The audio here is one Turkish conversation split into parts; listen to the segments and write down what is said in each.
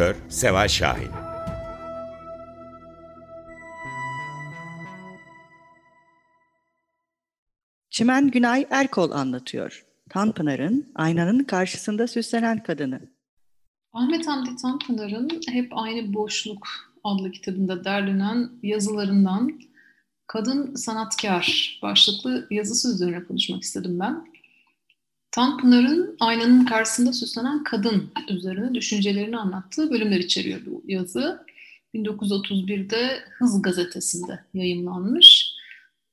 Editör Seval Şahin Çimen Günay Erkol anlatıyor. Tanpınar'ın aynanın karşısında süslenen kadını. Ahmet Hamdi Tanpınar'ın Hep Aynı Boşluk adlı kitabında derlenen yazılarından Kadın Sanatkar başlıklı yazısı üzerine konuşmak istedim ben. Tanpınar'ın aynanın karşısında süslenen kadın üzerine düşüncelerini anlattığı bölümler içeriyor bu yazı. 1931'de Hız gazetesinde yayımlanmış.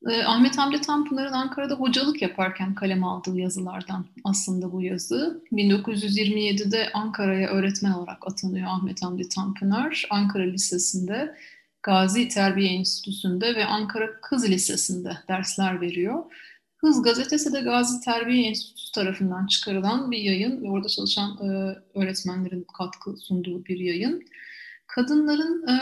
Ee, Ahmet Hamdi Tanpınar'ın Ankara'da hocalık yaparken kaleme aldığı yazılardan aslında bu yazı. 1927'de Ankara'ya öğretmen olarak atanıyor Ahmet Hamdi Tanpınar. Ankara Lisesi'nde, Gazi Terbiye Enstitüsü'nde ve Ankara Kız Lisesi'nde dersler veriyor. Hız gazetesi de Gazi Terbiye Enstitüsü tarafından çıkarılan bir yayın ve orada çalışan e, öğretmenlerin katkı sunduğu bir yayın. Kadınların e,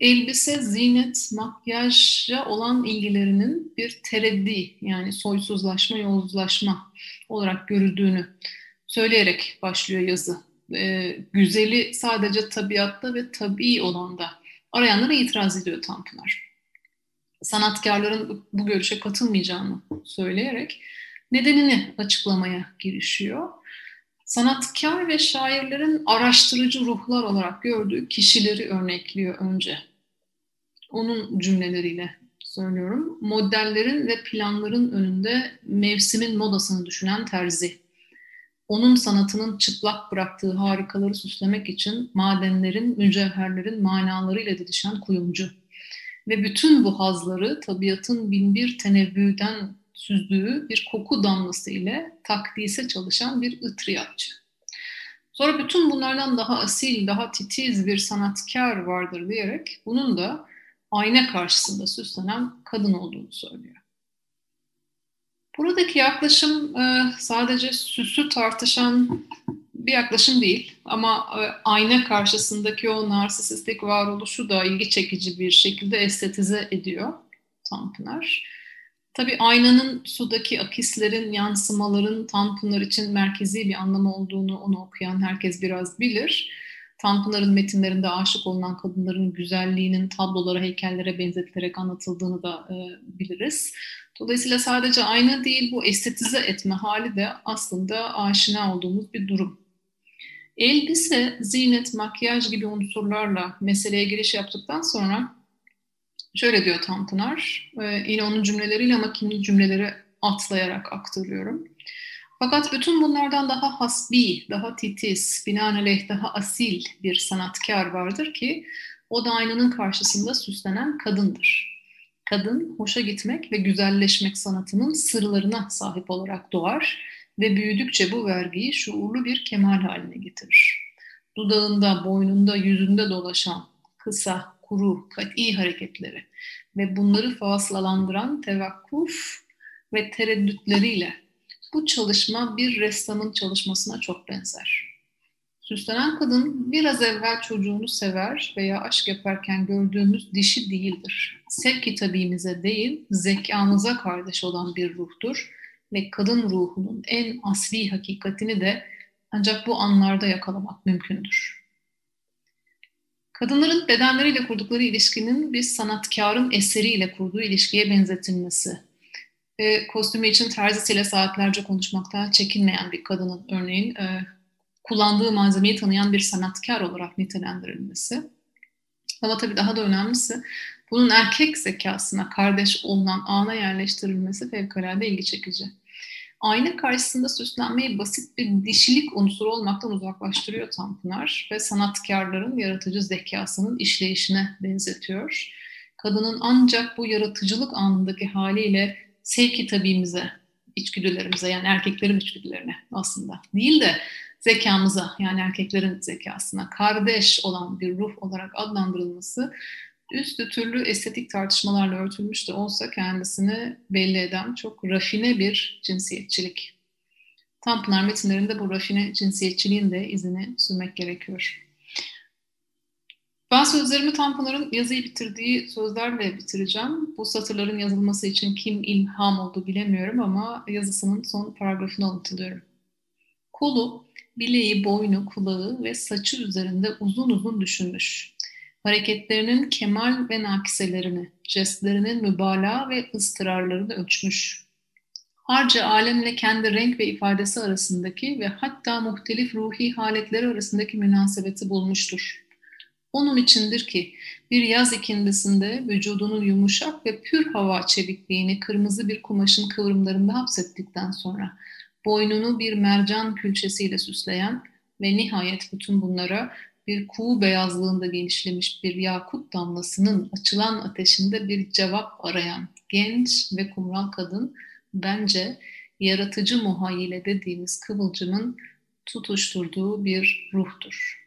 elbise, zinet, makyaja olan ilgilerinin bir tereddi yani soysuzlaşma, yozlaşma olarak görüldüğünü söyleyerek başlıyor yazı. E, güzeli sadece tabiatta ve tabii olanda arayanlara itiraz ediyor Tanpınar sanatkarların bu görüşe katılmayacağını söyleyerek nedenini açıklamaya girişiyor. Sanatkar ve şairlerin araştırıcı ruhlar olarak gördüğü kişileri örnekliyor önce. Onun cümleleriyle söylüyorum. Modellerin ve planların önünde mevsimin modasını düşünen terzi. Onun sanatının çıplak bıraktığı harikaları süslemek için madenlerin, mücevherlerin manalarıyla didişen kuyumcu ve bütün bu hazları tabiatın binbir tenevvüden süzdüğü bir koku damlası ile takdise çalışan bir ıtriyatçı. Sonra bütün bunlardan daha asil, daha titiz bir sanatkar vardır diyerek bunun da ayna karşısında süslenen kadın olduğunu söylüyor. Buradaki yaklaşım e, sadece süsü tartışan bir yaklaşım değil ama e, ayna karşısındaki o narsisistik varoluşu da ilgi çekici bir şekilde estetize ediyor Tanpınar. Tabii aynanın sudaki akislerin, yansımaların Tanpınar için merkezi bir anlamı olduğunu onu okuyan herkes biraz bilir. Tanpınar'ın metinlerinde aşık olunan kadınların güzelliğinin tablolara, heykellere benzetilerek anlatıldığını da e, biliriz. Dolayısıyla sadece ayna değil bu estetize etme hali de aslında aşina olduğumuz bir durum. Elbise, zinet, makyaj gibi unsurlarla meseleye giriş yaptıktan sonra şöyle diyor Tanpınar, e, yine onun cümleleriyle ama kimli cümleleri atlayarak aktarıyorum. Fakat bütün bunlardan daha hasbi, daha titiz, binaenaleyh daha asil bir sanatkar vardır ki o da aynanın karşısında süslenen kadındır. Kadın, hoşa gitmek ve güzelleşmek sanatının sırlarına sahip olarak doğar ve büyüdükçe bu vergiyi şuurlu bir kemal haline getirir. Dudağında, boynunda, yüzünde dolaşan kısa, kuru, kat'i hareketleri ve bunları fazlalandıran tevakkuf ve tereddütleriyle bu çalışma bir ressamın çalışmasına çok benzer. Süslenen kadın biraz evvel çocuğunu sever veya aşk yaparken gördüğümüz dişi değildir. Sevki tabimize değil, zekamıza kardeş olan bir ruhtur ve kadın ruhunun en asli hakikatini de ancak bu anlarda yakalamak mümkündür. Kadınların bedenleriyle kurdukları ilişkinin bir sanatkarın eseriyle kurduğu ilişkiye benzetilmesi. E, kostümü için terzisiyle saatlerce konuşmaktan çekinmeyen bir kadının örneğin e, kullandığı malzemeyi tanıyan bir sanatkar olarak nitelendirilmesi. Ama tabii daha da önemlisi bunun erkek zekasına kardeş olunan ana yerleştirilmesi fevkalade ilgi çekici. Ayna karşısında süslenmeyi basit bir dişilik unsuru olmaktan uzaklaştırıyor Tanpınar ve sanatkarların yaratıcı zekasının işleyişine benzetiyor. Kadının ancak bu yaratıcılık anındaki haliyle sevki tabimize, içgüdülerimize yani erkeklerin içgüdülerine aslında değil de zekamıza yani erkeklerin zekasına kardeş olan bir ruh olarak adlandırılması üstü türlü estetik tartışmalarla örtülmüş de olsa kendisini belli eden çok rafine bir cinsiyetçilik. Tanpınar metinlerinde bu rafine cinsiyetçiliğin de izini sürmek gerekiyor. Ben sözlerimi Tanpınar'ın yazıyı bitirdiği sözlerle bitireceğim. Bu satırların yazılması için kim ilham oldu bilemiyorum ama yazısının son paragrafını anlatılıyorum. Kolu, bileği, boynu, kulağı ve saçı üzerinde uzun uzun düşünmüş hareketlerinin kemal ve nakiselerini, jestlerinin mübalağa ve ıstırarlarını ölçmüş. Harca alemle kendi renk ve ifadesi arasındaki ve hatta muhtelif ruhi haletleri arasındaki münasebeti bulmuştur. Onun içindir ki bir yaz ikindisinde vücudunun yumuşak ve pür hava çevikliğini kırmızı bir kumaşın kıvrımlarında hapsettikten sonra boynunu bir mercan külçesiyle süsleyen ve nihayet bütün bunlara bir kuğu beyazlığında genişlemiş bir yakut damlasının açılan ateşinde bir cevap arayan genç ve kumral kadın bence yaratıcı muhayyile dediğimiz kıvılcımın tutuşturduğu bir ruhtur.